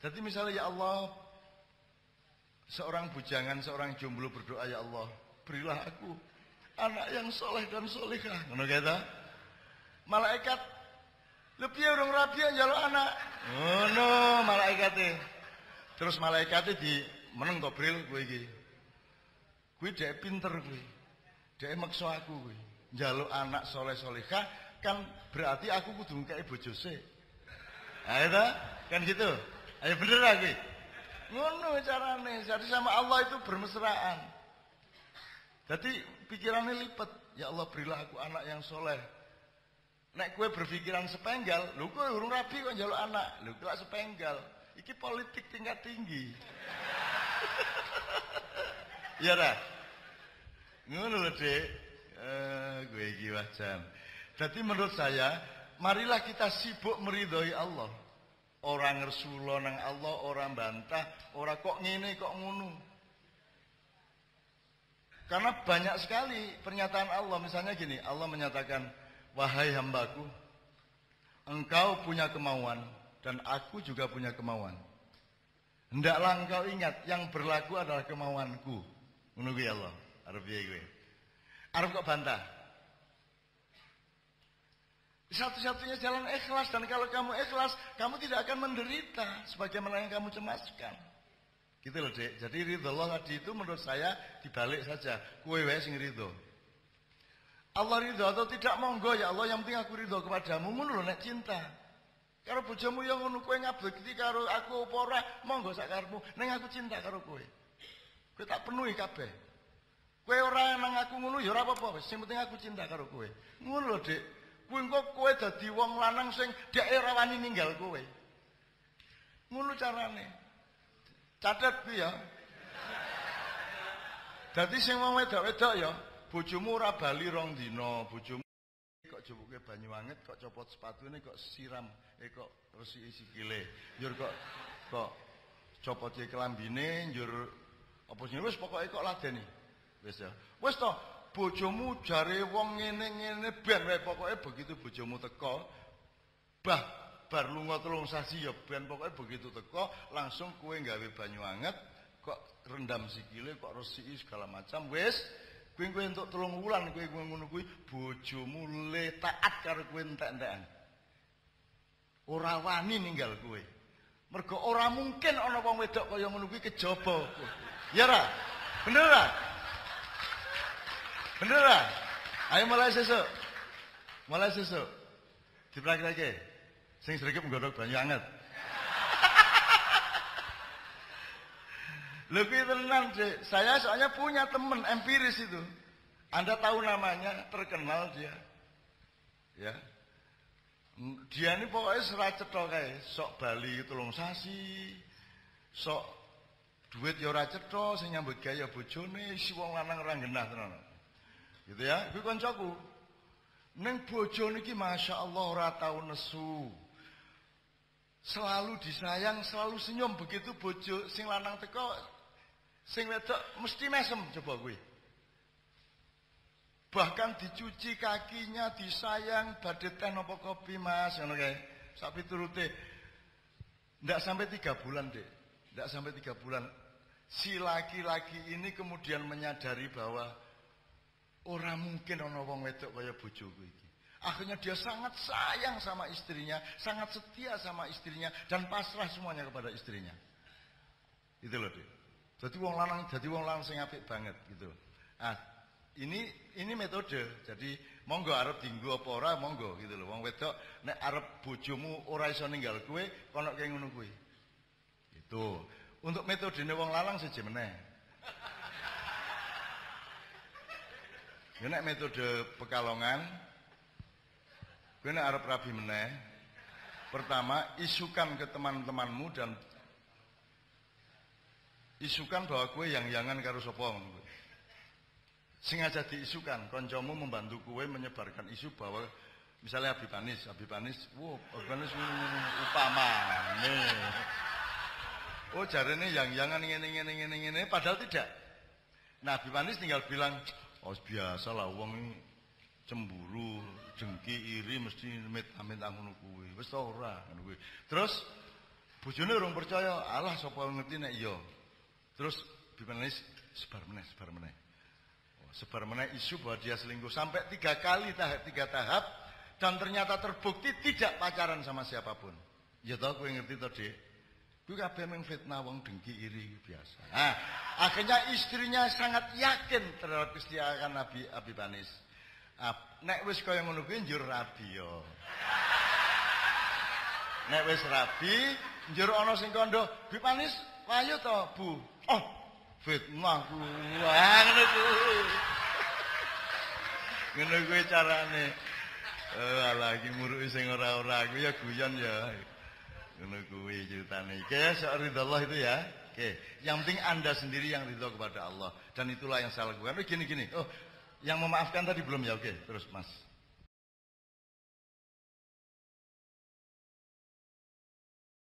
Jadi misalnya ya Allah seorang bujangan, seorang jomblo berdoa ya Allah, berilah aku anak yang soleh dan solehah. Ngono kata. Malaikat lebih orang rapi jalur anak. Ngono malaikatnya. Terus malaikatnya di meneng bril gue iki. Gue dek pinter gue. Dek maksa aku gue. Anak soleh solehah kan berarti aku kudu kayak bojo sik. Ayo kan gitu. Ayo bener lagi. Ngono carane. Jadi sama Allah itu bermesraan. Jadi pikirannya lipat. Ya Allah berilah aku anak yang soleh. Nek kue berpikiran sepenggal, lu kue urung rapi kok jaluk anak, lu kue sepenggal. Iki politik tingkat tinggi. ya dah. Ngono lho, Dik. Eh, gue iki wajan. Jadi menurut saya, marilah kita sibuk meridhoi Allah. Orang ngersulo nang Allah, orang bantah, orang kok ngene kok ngono. Karena banyak sekali pernyataan Allah. Misalnya gini, Allah menyatakan, Wahai hambaku, engkau punya kemauan dan aku juga punya kemauan. Hendaklah engkau ingat yang berlaku adalah kemauanku. Menunggu ya Allah. Arab gue. Arab kok bantah. Satu-satunya jalan ikhlas dan kalau kamu ikhlas, kamu tidak akan menderita sebagaimana yang kamu cemaskan. Gitu loh, Dek. Jadi ridho Allah tadi itu menurut saya dibalik saja. Kue wae sing ridho. Allah ridho atau tidak monggo ya Allah yang penting aku ridho kepadamu ngono lho nek cinta. Karo bojomu yang ngono kowe ngabekti karo aku apa ora monggo sak karepmu ning aku cinta karo kowe. Kowe tak penuhi kabeh. Kowe ora nang aku ngono ya ora apa-apa wis penting aku cinta karo kowe. Ngono lho Dik. Engko kowe dadi wong lanang sing dhek ora wani ninggal kowe. Ngono carane. Catet ku ya. Dadi sing wong wedok-wedok ya bojomu ora bali rong dina, bojomu kok jowoke banyu anget, kok copot sepatune, kok siram, eh kok resiki sikile. Njur kok kok copot kelambine, njur apa jenenge wis pokoke kok ladeni. Wis ya. Wis to, bojomu jare wong ngene-ngene ben wae pokoke begitu bojomu teko, bah bar lunga telung sasi ya ben pokoke begitu teko langsung kue gawe banyu anget, kok rendam sikile, kok resiki segala macam, wis Kowe kowe entuk telung wulan kowe ngono kuwi bojomu le taat karo kowe entek-entekan. Ora wani ninggal kowe. Mergo ora mungkin ana wong wedok kaya ngono kuwi kejaba. Ya ora? Bener ora? Bener ora? Ayo mulai sesuk. Mulai sesuk. Diprakirake. Sing sregep nggodhog banyu anget. Lebih tenang, Dek. Saya soalnya punya teman empiris itu. Anda tahu namanya, terkenal dia. Ya. Dia ini pokoknya serat cetok kayak sok Bali tulung sasi, sok duit ya ora cetha sing nyambut gaya bojone si wong lanang ora genah tenan. Gitu ya, kuwi kancaku. Ning bojo niki masyaallah ora tau nesu. Selalu disayang, selalu senyum begitu bojo sing lanang teko Sing wedok mesti mesem coba gue. Bahkan dicuci kakinya, disayang, badhe teh napa kopi Mas, ngono kae. Sak turute. Ndak sampai tiga bulan, Dek. Ndak sampai tiga bulan. Si laki-laki ini kemudian menyadari bahwa orang mungkin ana wong wedok kaya bojoku iki. Akhirnya dia sangat sayang sama istrinya, sangat setia sama istrinya dan pasrah semuanya kepada istrinya. Itu loh, Dek. Jadi wong lanang, jadi wong lanang sing apik banget gitu. Ah, ini ini metode. Jadi monggo arep dinggo apa ora monggo gitu loh. Wong wedok nek arep bojomu ora iso ninggal kowe, kono kaya ngono kuwi. Itu. Untuk metodene wong lanang siji meneh. Ya metode Pekalongan nek arep rabi meneh, pertama isukan ke teman-temanmu dan isukan bahwa kue yang yangan karo sapa sing aja diisukan koncomu membantu kue menyebarkan isu bahwa misalnya Habib Anis Habib Anis wow Habib Anis upama nih oh ini yang yangan ngene ngene ngene ngene padahal tidak nah Habib Anis tinggal bilang oh biasa lah uang cemburu jengki iri mesti mit amit ngono kuwi wis ora ngono kuwi terus Bojone urung percaya, Allah sapa ngerti nek iya. Terus Bimanis sebar meneh, sebar meneh. Oh, sebar meneh isu bahwa dia selingkuh sampai tiga kali tahap tiga tahap dan ternyata terbukti tidak pacaran sama siapa pun. Ya tau kowe ngerti to, Dik? Kuwi kabeh mung fitnah wong dengki iri biasa. Nah, akhirnya istrinya sangat yakin terhadap kesetiaan Nabi Abi Banis. nek wis kaya ngono kuwi njur rabi yo. Nek wis rabi, njur ana sing kandha, "Bi Panis, ayo to, Bu." Oh, fitnah kuwi. Ngono kuwi. Ngono kuwi carane. Eh, ala iki muruki sing ora-ora kuwi ya guyon ya. Ngono kuwi ceritane. Oke, Allah itu ya. Oke, yang penting Anda sendiri yang ridho kepada Allah dan itulah yang saya lakukan. Oh, gini gini. Oh, yang memaafkan tadi belum ya? Oke, terus Mas.